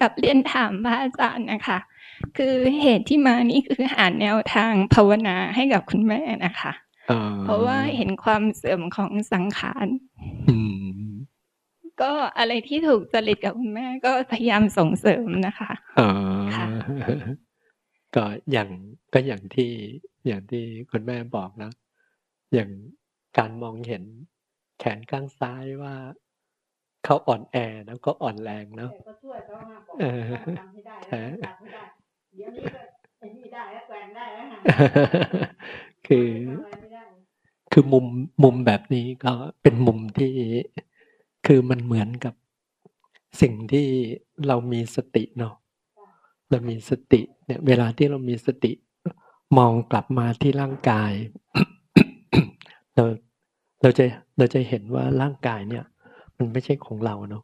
กับเรียนถามพระอาจารย์นะคะ คือเหตุที่มานี่คือหาแนวทางภาวนาให้กับคุณแม่นะคะเพราะว่าเห็นความเสื่อมของสังขารก็อะไรที่ถูกจริตกับคุณแม่ก็พยายามส่งเสริมนะคะอ๋อก็อย่างก็อย่างที่อย่างที่คุณแม่บอกนะ อย่างการมองเห็นแขนข้างซ้ายว่า เขาอ่อนแอแล้วก็อ่อนแรงเนาะก็ช่วยเขามาบอกทำให้ได้ทำให้ได้เดี๋ยวนี้ก็ไอ้นี่ได้แล้วแกว่งได้แล้วคือคือมุมมุมแบบนี้ก็เป็นมุมที่คือมันเหมือนกับสิ่งที่เรามีสติเนาะเรามีสติเนี่ย เวลาที่เรามีสติ มองกลับมาที่ร่างกายเราเราจะเราจะเห็นว่าร่างกายเนี่ย มันไม่ใช่ของเราเนาะ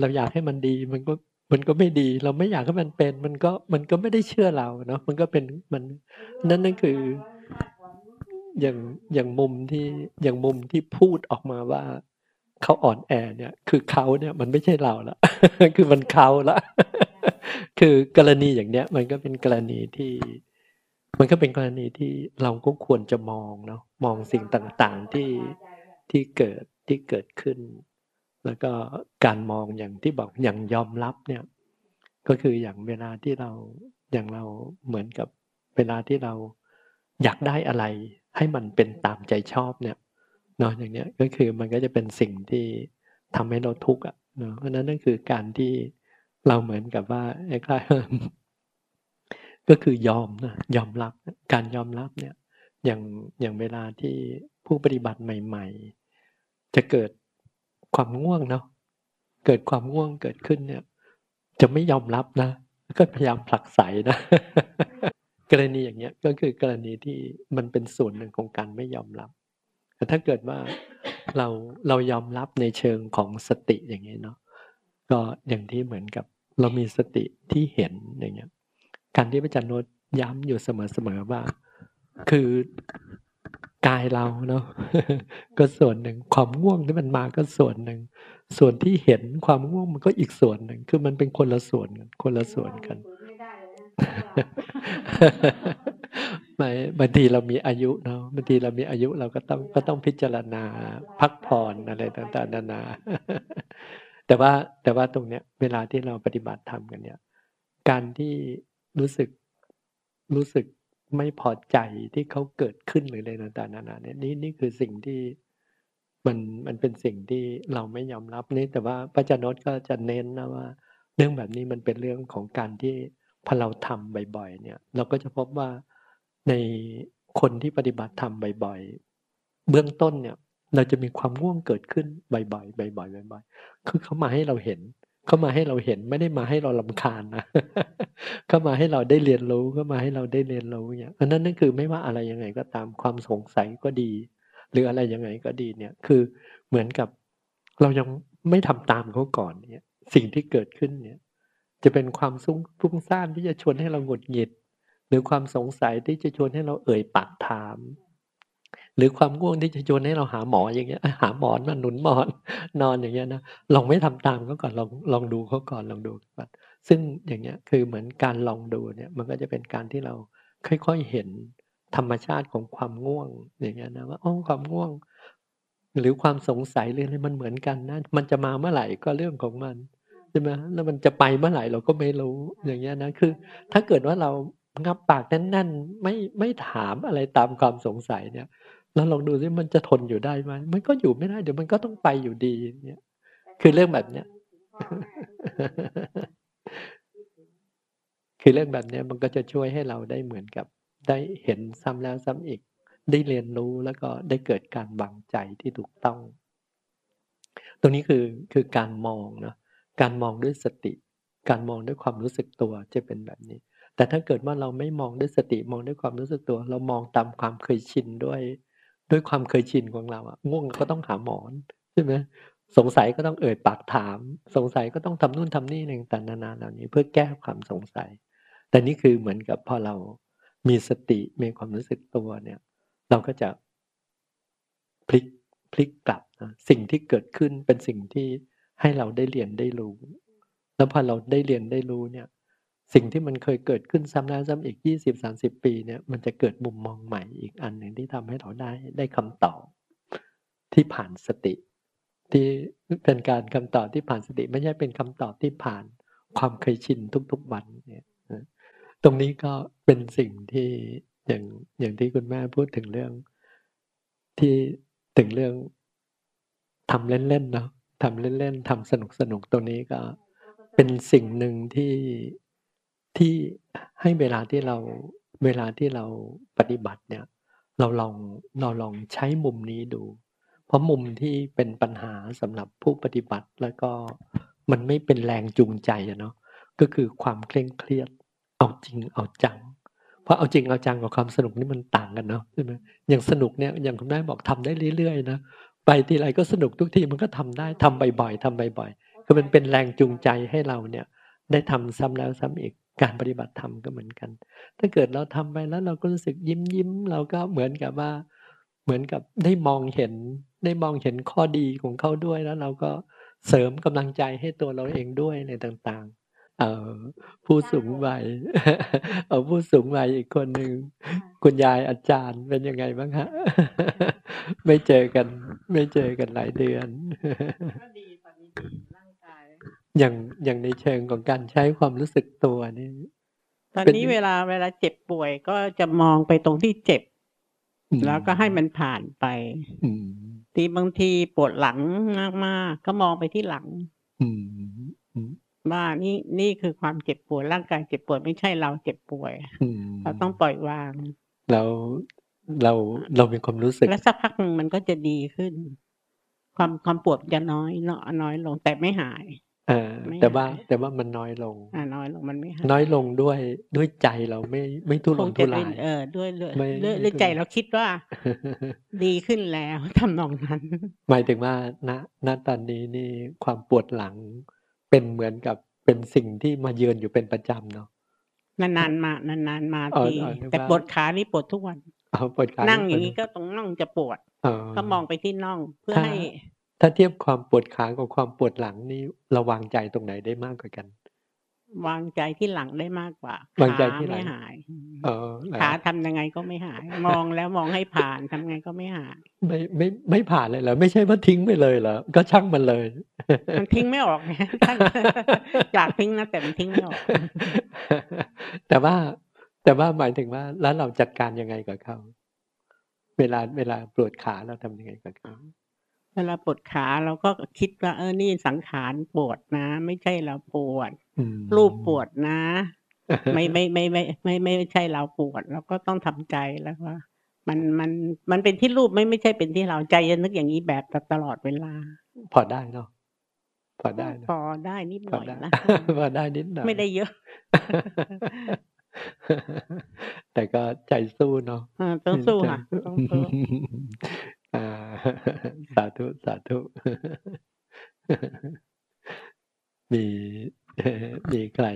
เราอยากให้มันดีมันก็มันก็ไม่ดี เราไม่อยากให้มันเป็น มันก็มันก็ไม่ได้เชื่อเราเนาะมันก็เป็นมัน นั่นนั่นคืออย่างอย่างมุมที่อย่างมุมที่พูดออกมาว่าเขาอ่อนแอเนี่ย คือเขาเนี่ยมันไม่ใช่เราละคือมันเขาละคือกรณีอย่างเนี้ย มันก็เป็นกรณีที่ มันก็เป็นกรณีที่เราก็ควรจะมองเนาะมองสิ่งต่างๆที่ที่เกิด ที่เกิดขึ้น แล้วก็การมองอย่างที่บอกอย่างยอมรับเนี่ย ก็คืออย่างเวลาที่เราอย่างเราเหมือนกับเวลาที่เราอยากได้อะไร ให้มันเป็นตามใจชอบเนี่ยเนาะอย่างเนี้ยก็คือมันก็จะเป็นสิ่งที่ทำให้เราทุกข์อะเนาะเพราะนั้นนั่นคือการที่เราเหมือนกับว่าไอ้คล้ายก็คือยอมนะยอมรับการยอมรับเนี่ย อย่างอย่างเวลาที่ผู้ปฏิบัติใหม่ ๆ จะเกิดความง่วงเนาะเกิดความง่วงเกิดขึ้นเนี่ย จะไม่ยอมรับนะก็พยายามผลักไสนะ กรณีอย่างเงี้ยก็คือกรณีที่มันเป็นส่วนหนึ่งของการไม่ยอมรับ แต่ถ้าเกิดว่าเราเรายอมรับในเชิงของสติอย่างนี้ยเนาะก็อย่างที่เหมือนกับ เรามีสติที่เห็นอย่างเงี้ยการที่พระจันทร์โนย้ำอยู่เสมอๆว่า คือ กายเราเนาะก็ส่วนหนึ่งความง่วงที่มันมาก็ส่วนหนึ่ง ส่วนที่เห็นความง่วงมันก็อีกส่วนหนึ่ง คือมันเป็นคนละส่วนกันคนละส่วนกันไม่บางทีเรามีอายุเนาะบางทีเรามีอายุเราก็ต้องก็ต้องพิจารณาพักผ่อนอะไรต่างๆนานา แต่ว่าแต่ว่าตรงเนี้ย เวลาที่เราปฏิบัติธรรมกันเนี่ย การที่รู้สึกรู้สึก ไม่พอใจที่เขาเกิดขึ้นหรืออะไรต่างๆนานาเนี่ยนี่นี่คือสิ่งที่มันมันเป็นสิ่งที่เราไม่ยอมรับนี่แต่ว่าพระจันทร์ก็จะเน้นนะว่า เรื่องแบบนี้มันเป็นเรื่องของการที่พอเราทำบ่อย ๆ เนี่ย เราก็จะพบว่าในคนที่ปฏิบัติธรรมบ่อย ๆ เบื้องต้นเนี่ย เราจะมีความง่วงเกิดขึ้นบ่อยๆบ่อยๆบ่อยๆคือเขามาให้เราเห็น เขามาให้เราเห็นไม่ได้มาให้เราลำคาญนะเขามาให้เราได้เรียนรู้เขามาให้เราได้เรียนรู้เนี่ยอันนั้นนั่นคือไม่ว่าอะไรยังไงก็ตามความสงสัยก็ดี หรืออะไรยังไงก็ดีเนี่ยคือเหมือนกับเรายังไม่ทำตามเขาก่อนเนี่ยสิ่งที่เกิดขึ้นเนี่ย จะเป็นความซุ้งฟุ้งซ่านที่จะชวนให้เราหงุดหงิด หรือความสงสัยที่จะชวนให้เราเอ่ยปากถาม หรือความง่วงที่จะชวนให้เราหาหมออย่างเงี้ย หาหมอนมาหนุนหมอน นอนอย่างเงี้ยนะลองไม่ทำตามเขาก่อนลองลองดูเขาก่อนลองดูก่อนซึ่งอย่างเงี้ยคือเหมือนการลองดูเนี่ยมันก็จะเป็นการที่เราค่อยๆเห็นธรรมชาติของความง่วงอย่างเงี้ยนะว่าอ๋อความง่วง หรือความสงสัยเรื่องอะไรมันเหมือนกันนะมันจะมาเมื่อไหร่ก็เรื่องของมันใช่ไหมแล้วมันจะไปเมื่อไหร่เราก็ไม่รู้อย่างเงี้ยนะคือ ถ้าเกิดว่าเรางับปากแน่นๆไม่ไม่ถามอะไรตามความสงสัยเนี่ย แล้วลองดูซิมันจะทนอยู่ได้ไหมมันก็อยู่ไม่ได้เดี๋ยวมันก็ต้องไปอยู่ดีเนี่ยคือเรื่องแบบเนี้ยคือเรื่องแบบเนี้ยมันก็จะช่วยให้เราได้เหมือนกับ ได้เห็นซ้ำแล้วซ้ำอีก ได้เรียนรู้แล้วก็ได้เกิดการวางใจที่ถูกต้อง ตรงนี้คือคือการมองเนาะการมองด้วยสติ การมองด้วยความรู้สึกตัวจะเป็นแบบนี้ แต่ถ้าเกิดว่าเราไม่มองด้วยสติมองด้วยความรู้สึกตัว เรามองตามความเคยชินด้วย ด้วยความเคยชินของเราอะง่วงก็ต้องหาหมอนใช่ไหมสงสัยก็ต้องเอ่ยปากถาม สงสัยก็ต้องทำนู่นทำนี่ในต่างๆนานาเหล่านี้ เพื่อแก้ความสงสัย แต่นี่คือเหมือนกับพอเรามีสติมีความรู้สึกตัวเนี่ย เราก็จะพลิกพลิกกลับนะสิ่งที่เกิดขึ้นเป็นสิ่งที่ให้เราได้เรียนได้รู้ แล้วพอเราได้เรียนได้รู้เนี่ย สิ่งที่มันเคยเกิดขึ้นซ้ำแล้วซ้ำอีกยี่สิบสามสิบปีเนี่ยมันจะเกิดมุมมองใหม่อีกอันหนึ่งที่ทำให้เราได้ได้คำตอบที่ผ่านสติ ที่เป็นการคำตอบที่ผ่านสติ ไม่ใช่เป็นคำตอบที่ผ่านความเคยชินทุกๆวันเนี่ยตรงนี้ก็เป็นสิ่งที่อย่างอย่างที่คุณแม่พูดถึงเรื่องที่ถึงเรื่องทำเล่นๆเนาะทำเล่นๆทำสนุกๆตรงนี้ก็เป็นสิ่งหนึ่งที่ ที่ให้เวลาที่เราเวลาที่เราปฏิบัติเนี่ย เราลองเราลองใช้มุมนี้ดู เพราะมุมที่เป็นปัญหาสำหรับผู้ปฏิบัติแล้วก็มันไม่เป็นแรงจูงใจอะเนาะก็คือความเคร่งเครียด เอาจริงเอาจัง เพราะเอาจริงเอาจังกับความสนุกนี่มันต่างกันเนาะใช่ไหมอย่างสนุกเนี่ยอย่างคุณแม่บอกทำได้เรื่อยๆนะไปทีไรก็สนุกทุกทีมันก็ทำได้ทำบ่อยๆทำบ่อยๆคือมันเป็นแรงจูงใจให้เราเนี่ย ได้ทำซ้ำแล้วซ้ำอีก การปฏิบัติธรรมก็เหมือนกัน ถ้าเกิดเราทำไปแล้วเราก็รู้สึกยิ้มยิ้มเราก็เหมือนกับว่า เหมือนกับได้มองเห็น ได้มองเห็นข้อดีของเขาด้วยแล้ว เราก็เสริมกำลังใจให้ตัวเราเองด้วยในต่าง ๆ เอ่อผู้สูงวัยเอาผู้สูงวัยอีกคนหนึ่งคุณยายอาจารย์เป็นยังไงบ้างฮะไม่เจอกัน ไม่เจอกันหลายเดือนก็ดีตอนนี้ดีร่างกาย อย่างอย่างในเชิงของการใช้ความรู้สึกตัวนี่ตอนนี้เวลาเวลาเจ็บป่วยก็จะมองไปตรงที่เจ็บ แล้วก็ให้มันผ่านไปทีบางทีปวดหลังมากๆก็มองไปที่หลังว่านี่นี่คือความเจ็บปวดร่างกายเจ็บปวดไม่ใช่เราเจ็บป่วยเราต้องปล่อยวางแล้วเราเรามีความรู้สึก แล้วสักพักหนึ่งมันก็จะดีขึ้น ความความปวดจะน้อยเนาะน้อยลงแต่ไม่หาย เออแต่ว่าแต่ว่ามันน้อยลงอ่าน้อยลงมันไม่หายน้อยลงด้วยด้วยใจเราไม่ไม่ทุรนทุรายเออด้วยด้วยด้วยใจเราคิดว่า ดีขึ้นแล้วทำนองนั้น หมายถึงว่าณณตอนนี้นี่ความปวดหลังเป็นเหมือนกับเป็นสิ่งที่มาเยือนอยู่เป็นประจำเนาะนานๆมานานๆมาทีแต่ปวดขานี่ปวดทุกวันนั่งอย่างนี้ก็ตรงน่องจะปวด ก็มองไปที่น่องเพื่อให้ ถ้าเทียบความปวดขากับความปวดหลังนี่ระวังใจตรงไหนได้มากกว่ากัน วางใจที่หลังได้มากกว่าวางใจที่ไม่หายขาทำยังไงก็ไม่หาย มองแล้วมองให้ผ่านทำไงก็ไม่หาย ไม่ไม่ไม่ผ่านเลยเหรอไม่ใช่ว่าทิ้งไปเลยเหรอก็ช่างมันเลย มันทิ้งไม่ออกเนี่ยอยากทิ้งนะแต่มันทิ้งไม่ออก แต่ว่าแต่ว่าหมายถึงว่าแล้วเราจัดการยังไงกับเขาเวลาเวลาปวดขาเราทำยังไงกับเขา เวลาปวดขาเราก็คิดว่าเออนี่สังขารปวดนะ ไม่ใช่เราปวด รูปปวดนะ ไม่ไม่ไม่ไม่ไม่ไม่ใช่เราปวด เราก็ต้องทำใจแล้วว่า มันมันมันเป็นที่รูปไม่ไม่ใช่เป็นที่เราใจจะนึกอย่างนี้แบบตลอดเวลา พอได้เนาะพอได้พอได้นิดหน่อยนะพอได้นิดหน่อยไม่ได้เยอะ แต่ก็ใจสู้เนาะต้องสู้ค่ะต้องสู้ สาธุ สาธุ มีมีใคร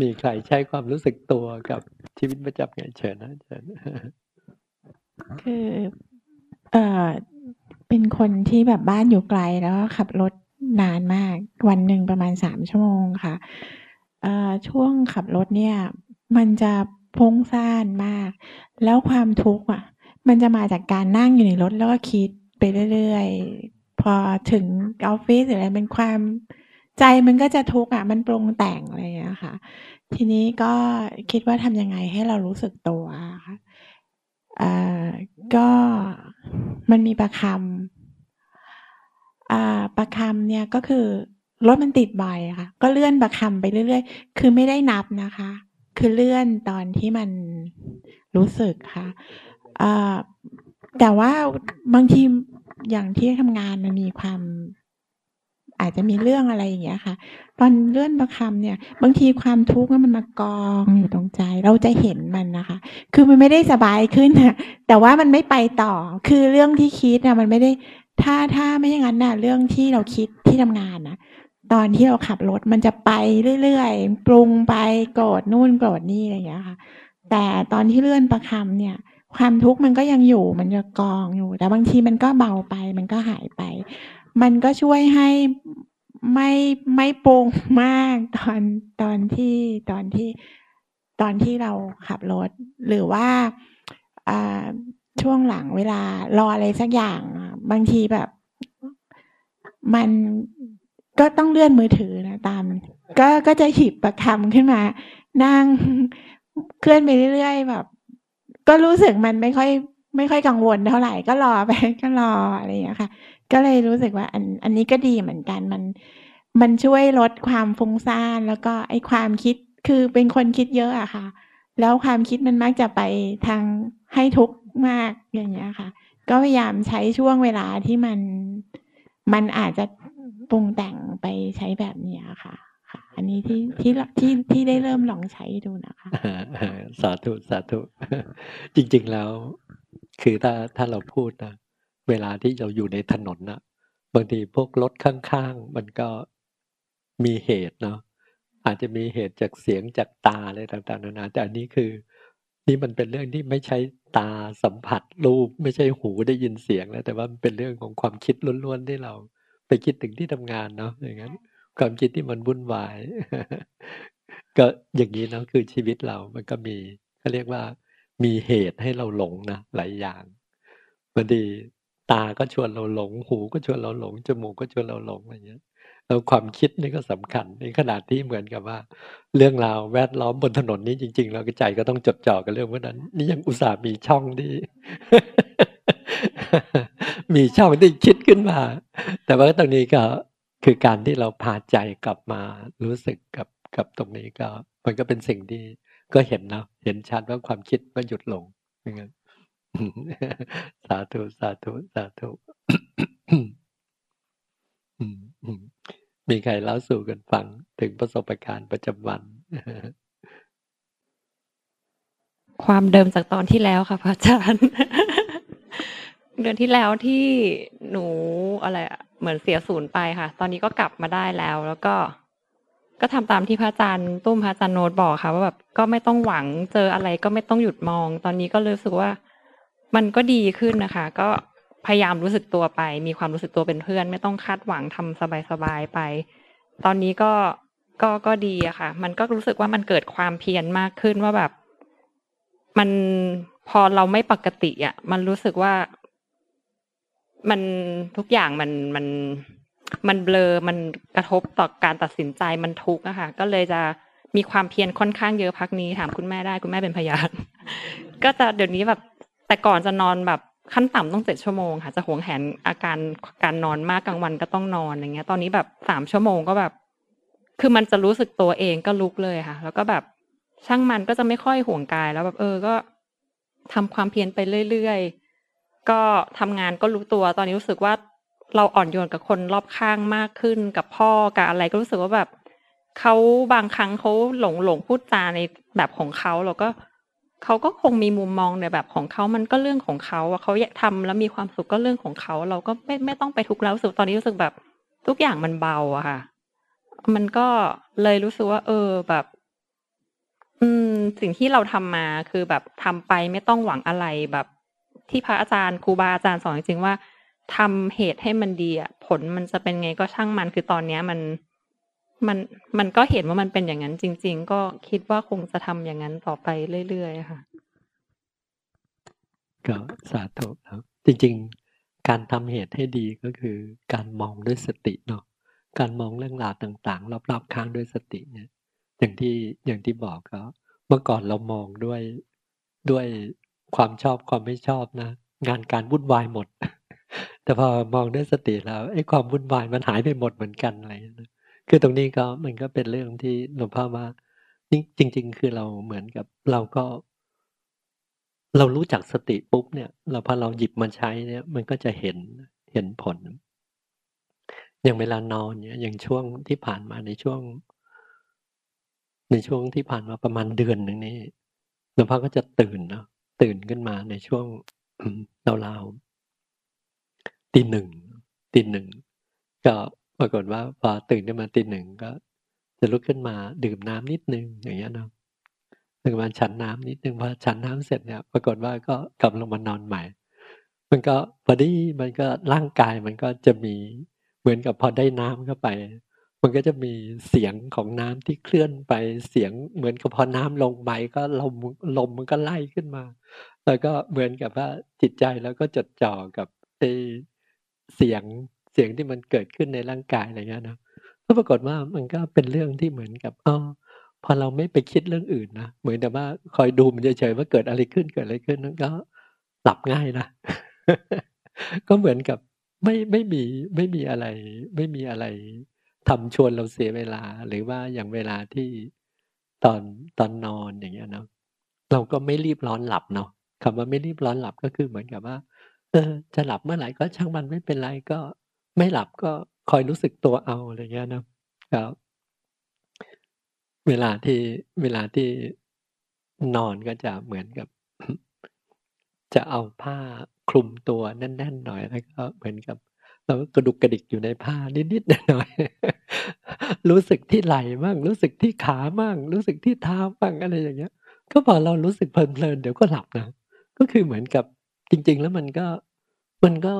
มีใครใช้ความรู้สึกตัวกับชีวิตประจำไงเชิญนะเชิญคือเอ่อเป็นคนที่แบบบ้านอยู่ไกลแล้วขับรถนานมาก วันหนึ่งประมาณสามชั่วโมงค่ะช่วงขับรถเนี่ย มันจะพงซ่านมาก แล้วความทุกข์อะ มันจะมาจากการนั่งอยู่ในรถแล้วก็คิดไปเรื่อยๆ พอถึงออฟฟิศหรืออะไรเป็นความใจมันก็จะทุกข์อะ มันปรุงแต่งอะไรอย่างเงี้ยค่ะ ทีนี้ก็คิดว่าทำยังไงให้เรารู้สึกตัวค่ะอ่าก็มันมีประคำอ่าประคำเนี่ยก็คือรถมันติดบ่อยค่ะ ก็เลื่อนประคำไปเรื่อยๆ คือไม่ได้นับนะคะ คือเลื่อนตอนที่มันรู้สึกค่ะ แต่ว่าบางทีอย่างที่ทำงานมันมีความอาจจะมีเรื่องอะไรอย่างเงี้ยค่ะ ตอนเลื่อนประคำเนี่ย บางทีความทุกข์มันมากองอยู่ตรงใจ เราจะเห็นมันนะคะ คือมันไม่ได้สบายขึ้นนะแต่ว่ามันไม่ไปต่อ คือเรื่องที่คิดนะมันไม่ได้ถ้าถ้าไม่อย่างนั้นนะเรื่องที่เราคิดที่ทำงานนะตอนที่เราขับรถมันจะไปเรื่อยๆปรุงไปโกรธนู่นโกรธนี่อะไรอย่างเงี้ยค่ะ แต่ตอนที่เลื่อนประคำเนี่ย ความทุกข์มันก็ยังอยู่มันจะกองอยู่ แต่บางทีมันก็เบาไป มันก็หายไป มันก็ช่วยให้ไม่ไม่ปรุงมากตอนตอนที่ตอนที่ตอนที่เราขับรถ หรือว่าช่วงหลังเวลารออะไรสักอย่าง บางทีแบบ มันก็ต้องเลื่อนมือถือนะตาม ก็ก็จะหยิบประคำขึ้นมา นั่งเคลื่อนไปเรื่อยๆแบบ ก็รู้สึกมันไม่ค่อย ไม่ค่อยกังวลเท่าไหร่ก็รอไปก็รออะไรอย่างเงี้ค่ะ ก็เลยรู้สึกว่าอันอันนี้ก็ดีเหมือนกันมัน มันช่วยลดความฟุ้งซ่านแล้วก็ไอความคิดคือเป็นคนคิดเยอะอะค่ะ แล้วความคิดมันมักจะไปทางให้ทุกข์มากอย่างเงี้ยค่ะ ก็พยายามใช้ช่วงเวลาที่มันมันอาจจะปรุงแต่งไปใช้แบบนี้ค่ะ ค่ะอันนี้ที่ที่ที่ที่ได้เริ่มลองใช้ดูนะคะสาธุสาธุ จริง ๆแล้ว คือถ้าถ้าเราพูดนะเวลาที่เราอยู่ในถนนนะบางทีพวกรถข้างๆ มันก็มีเหตุเนาะอาจจะมีเหตุจากเสียงจากตาอะไรต่างๆนานาแต่อันนี้คือ นี่มันเป็นเรื่องที่ไม่ใช่ตาสัมผัสรูปไม่ใช่หูได้ยินเสียงแล้วแต่ว่ามันเป็นเรื่องของความคิดล้วนๆที่เราไปคิดถึงที่ทำงานเนาะอย่างนั้น ความคิดที่มันวุ่นวาย ก็อย่างนี้นะคือชีวิตเรามันก็มีเขาเรียกว่า มีเหตุให้เราหลงนะหลายอย่างบางทีตาก็ชวนเราหลง หูก็ชวนเราหลง จมูกก็ชวนเราหลงอะไรเงี้ยแล้วความคิดนี่ก็สำคัญในขนาดที่เหมือนกับว่า เรื่องราวแวดล้อมบนถนนนี้จริง ๆ เราก็ใจก็ต้องจดจ่อกับเรื่องพวกนั้น นี่ยังอุตส่าห์มีช่องที่มีช่องที่คิดขึ้นมา แต่ว่าตรงนี้ก็ คือการที่เราพาใจกลับมารู้สึกกับกับตรงนี้ก็ มันก็เป็นสิ่งที่ก็เห็นนะเห็นชัดว่าความคิดก็หยุดลงอย่างนั้นสาธุสาธุสาธุมีใครเล่าสู่กันฟังถึงประสบการณ์ประจำวัน ความเดิมจากตอนที่แล้วค่ะพระอาจารย์ เดือนที่แล้วที่หนูอะไรอะเหมือนเสียศูนย์ไปค่ะ ตอนนี้ก็กลับมาได้แล้ว แล้วก็ ก็ทำตามที่พระอาจารย์ตุ้มพระอาจารย์โนตบอกค่ะว่าแบบก็ไม่ต้องหวังเจออะไรก็ไม่ต้องหยุดมอง ตอนนี้ก็รู้สึกว่า มันก็ดีขึ้นนะคะ ก็พยายามรู้สึกตัวไป มีความรู้สึกตัวเป็นเพื่อน ไม่ต้องคาดหวังทำสบายๆไป ตอนนี้ก็ก็ก็ดีอะค่ะ มันก็รู้สึกว่ามันเกิดความเพียรมากขึ้นว่าแบบ มันพอเราไม่ปกติอะมันรู้สึกว่า มันทุกอย่างมันมันมันเบลอ มันกระทบต่อการตัดสินใจมันทุกข์อะค่ะ ก็เลยจะมีความเพียรค่อนข้างเยอะพักนี้ถามคุณแม่ได้คุณแม่เป็นพยานก็จะเดี๋ยวนี้แบบแต่ก่อนจะนอนแบบขั้นต่ำต้องเจ็ดชั่วโมงค่ะจะหวงแหนอาการการนอนมากกลางวันก็ต้องนอนอย่างเงี้ย ตอนนี้แบบสามชั่วโมงก็แบบ คือมันจะรู้สึกตัวเองก็ลุกเลยค่ะ แล้วก็แบบช่างมันก็จะไม่ค่อยห่วงกายแล้วแบบเออก็ทำความเพียรไปเรื่อยๆ ก็ทำงานก็รู้ตัวตอนนี้รู้สึกว่าเราอ่อนโยนกับคนรอบข้างมากขึ้นกับพ่อกับอะไรก็รู้สึกว่าแบบเขาบางครั้งเขาหลงหลงพูดจาในแบบของเขาเราก็เขาก็คงมีมุมมองในแบบของเขามันก็เรื่องของเขาเขาอยากทำแล้วมีความสุขก็เรื่องของเขา เราก็ไม่ไม่ต้องไปทุกข์แล้วสุดตอนนี้รู้สึกแบบ ทุกอย่างมันเบาอะค่ะ มันก็เลยรู้สึกว่า เออแบบ อืม สิ่งที่เราทำมาคือแบบทำไปไม่ต้องหวังอะไรแบบ ที่พระอาจารย์ครูบาอาจารย์สอนจริงๆว่าทำเหตุให้มันดีอะผลมันจะเป็นไงก็ช่างมันคือตอนเนี้ยมันมันมันก็เห็นว่ามันเป็นอย่างนั้นจริง ๆ ก็คิดว่าคงจะทำอย่างนั้นต่อไปเรื่อยๆค่ะก็สาธุครับ จริง ๆ การทำเหตุให้ดีก็คือ การมองด้วยสติเนาะการมองเรื่องราวต่างๆ รอบๆข้างด้วยสติเนี่ย อย่างที่อย่างที่บอกก็เมื่อก่อนเรามองด้วยด้วย ความชอบความไม่ชอบนะ งานการวุ่นวายหมด แต่พอมองด้วยสติแล้วไอ้ความวุ่นวายมันหายไปหมดเหมือนกันอะไรนะคือตรงนี้ก็มันก็เป็นเรื่องที่หลวงพ่อว่าจริง ๆ คือเราเหมือนกับเราก็ เรารู้จักสติปุ๊บเนี่ยเราพอเราหยิบมาใช้เนี่ย มันก็จะเห็นเห็นผล อย่างเวลานอนเนี่ยอย่างช่วงที่ผ่านมาในช่วง ในช่วงที่ผ่านมาประมาณเดือนหนึ่งนี่หลวงพ่อก็จะตื่นเนาะ ตื่นขึ้นมาในช่วงเราๆตีหนึ่งตีหนึ่งก็ปรากฏว่าพอตื่นขึ้นมาตีหนึ่งก็จะลุกขึ้นมาดื่มน้ำนิดนึงอย่างเงี้ยเนาะถึงมาฉันน้ำนิดนึงพอฉันน้ำเสร็จเนี่ยปรากฏว่าก็กลับลงมานอนใหม่ มันก็พอดีมันก็ร่างกายมันก็จะมีเหมือนมือนกับพอได้น้ำเข้าไป มันก็จะมีเสียงของน้ำที่เคลื่อนไปเสียงเหมือนกับพอน้ำลงไปก็ลมลมมันก็ไล่ขึ้นมา แล้วก็เหมือนกับว่าจิตใจแล้วก็จดจ่อกับเสียงเสียงที่มันเกิดขึ้นในร่างกายอะไรเงี้ยนะก็ปรากฏว่ามันก็เป็นเรื่องที่เหมือนกับอ๋อพอเราไม่ไปคิดเรื่องอื่นนะเหมือนแต่ว่าคอยดูมันเฉยๆว่าเกิดอะไรขึ้นเกิดอะไรขึ้นนั้นก็หลับง่ายนะก็เหมือนกับไม่ไม่มีไม่มีอะไร ไม่มีอะไร ทำชวนเราเสียเวลา หรือว่าอย่างเวลาที่ตอนตอนนอนอย่างเงี้ยเนาะเราก็ไม่รีบร้อนหลับเนาะคำว่าไม่รีบร้อนหลับก็คือเหมือนกับว่า เออ จะหลับเมื่อไหร่ก็ช่างมันไม่เป็นไรก็ไม่หลับก็คอยรู้สึกตัวเอาอะไรเงี้ยนะครับเวลาที่เวลาที่นอนก็จะเหมือนกับ จะเอาผ้าคลุมตัวแน่นๆหน่อยแล้วก็เหมือนกับ เรากระดุกกระดิกอยู่ในผ้านิดๆหน่อยๆรู้สึกที่ไหล่บ้างรู้สึกที่ขาบ้างรู้สึกที่เท้าบ้างอะไรอย่างเงี้ย ก็พอเรารู้สึกเพลินๆเดี๋ยวก็หลับนะก็คือเหมือนกับจริง ๆ แล้วมันก็มันก็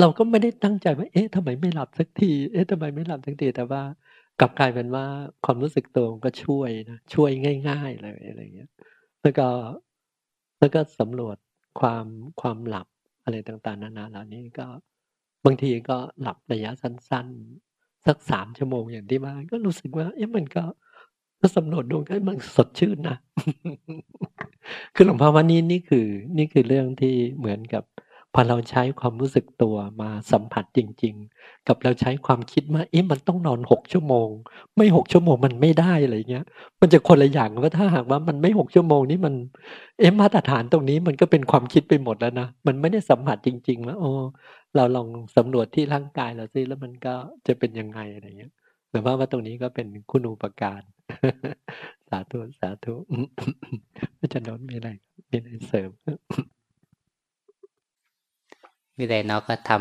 เราก็ไม่ได้ตั้งใจว่า เอ๊ะทำไมไม่หลับสักที เอ๊ะทำไมไม่หลับสักที แต่ว่ากลับกลายเป็นว่าความรู้สึกตัวก็ช่วยนะ ช่วยง่าย ๆ เลยอะไรเงี้ย แล้วก็แล้วก็สำรวจความความหลับอะไรต่างๆ นานาเหล่านี้ก็ บางทีก็หลับระยะสั้น ๆ สักสามชั่วโมงอย่างที่ว่าก็รู้สึกว่าเอ๊ะมันก็ก็สำรวจดูก็มันสดชื่นนะ คือหลวงพ่อว่านี่นี่คือ นี่คือเรื่องที่เหมือนกับ พอเราใช้ความรู้สึกตัวมาสัมผัสจริง ๆ กับเราใช้ความคิดว่าเอ๊ะมันต้องนอนหกชั่วโมง ไม่หกชั่วโมงมันไม่ได้อะไรเงี้ย มันจะคนละอย่างว่าถ้าหากว่ามันไม่หกชั่วโมงนี้มัน เอ๊ะมาตรฐานตรงนี้มันก็เป็นความคิดไปหมดแล้วนะ มันไม่ได้สัมผัสจริงๆว่าโอ้ เราลองสำรวจที่ร่างกายเราซิแล้วมันก็จะเป็นยังไงอะไรเงี้ยหรือว่าว่าตรงนี้ก็เป็นคุณูปการ สาธุ สาธุพระจันทร์มีอะไรมีอะไรเสริมวิเลยเนาะก็ท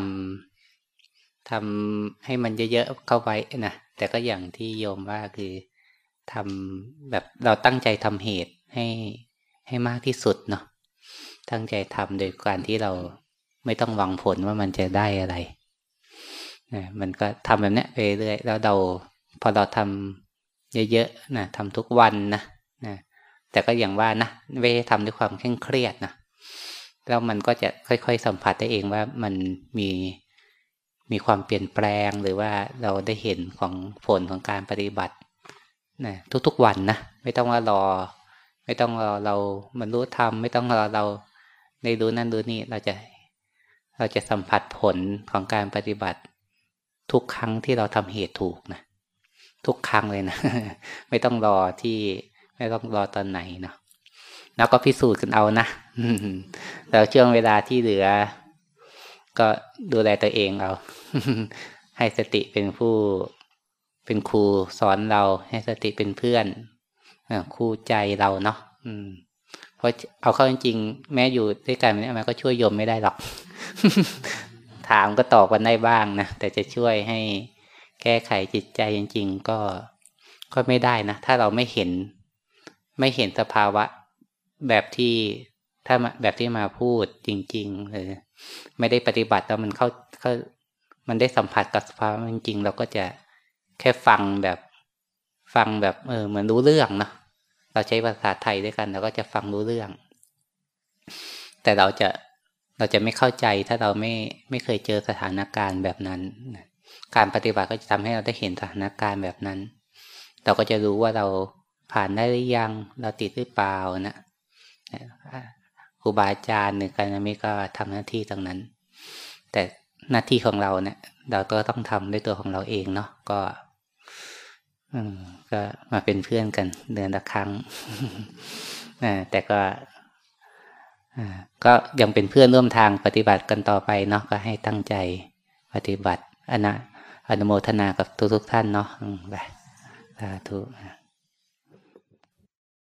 ำทำให้มันเยอะๆเข้าไว้นะแต่ก็อย่างที่โยมว่าคือทำแบบเราตั้งใจทำเหตุให้ให้มากที่สุดเนาะตั้งใจทำโดยการที่เรา ไม่ต้องหวังผลว่ามันจะได้อะไรนะมันก็ทำแบบนี้ไปเรื่อยแล้วเราพอเราทำเยอะๆนะทำทุกวันนะนะแต่ก็อย่างว่านะไม่ได้ทำด้วยความเคร่งเครียดนะแล้วมันก็จะค่อย ๆ สัมผัสได้เองว่ามันมีมีความเปลี่ยนแปลงหรือว่าเราได้เห็นของผลของการปฏิบัตินะทุกๆวันนะไม่ต้องว่ารอ ไม่ต้องรอเรามันรู้ทำไม่ต้องรอเราในรู้นั่นรู้นี่เราจะ เราจะสัมผัสผลของการปฏิบัติ ทุกครั้งที่เราทำเหตุถูกนะทุกครั้งเลยนะ ไม่ต้องรอที่ไม่ต้องรอตอนไหนเนาะแล้วก็พิสูจน์กันเอานะแล้วช่วงเวลาที่เหลือ ก็ดูแลตัวเองเอา ให้สติเป็นผู้เป็นครูสอนเรา ให้สติเป็นเพื่อนคู่ใจเราเนาะ เพราะเอาเข้าจริงๆแม้อยู่ด้วยกันเนี่ยมันก็ช่วยโยมไม่ได้หรอก ถามก็ตอบกันได้บ้างนะแต่จะช่วยให้แก้ไขจิตใจจริง ๆ ก็ก็ไม่ได้นะถ้าเราไม่เห็น ไม่เห็นสภาวะ แบบที่ถ้าแบบที่มาพูดจริงๆหรือไม่ได้ปฏิบัติแล้วมันเข้าเข้ามันได้สัมผัสกับสภาวะจริงๆเราก็จะแค่ฟังแบบฟังแบบเออเหมือนรู้เรื่องเนาะ เราใช้ภาษาไทยด้วยกันเราก็จะฟังรู้เรื่อง แต่เราจะเราจะไม่เข้าใจถ้าเราไม่ไม่เคยเจอสถานการณ์แบบนั้น การปฏิบัติก็จะทำให้เราได้เห็นสถานการณ์แบบนั้น เราก็จะรู้ว่าเราผ่านได้หรือยัง เราติดหรือเปล่านะครูบาอาจารย์หรือการนมิก็ทำหน้าที่ตรงนั้น แต่หน้าที่ของเราเนี่ย เราก็ต้องทำด้วยตัวของเราเองเนาะก็ ก็มาเป็นเพื่อนกันเดือนละครั้งแต่ก็ก็ยังเป็นเพื่อนร่วมทางปฏิบัติกันต่อไปเนาะก็ให้ตั้งใจปฏิบัติอนะอนุโมทนากับทุกทุกท่านเนาะไปสาธุ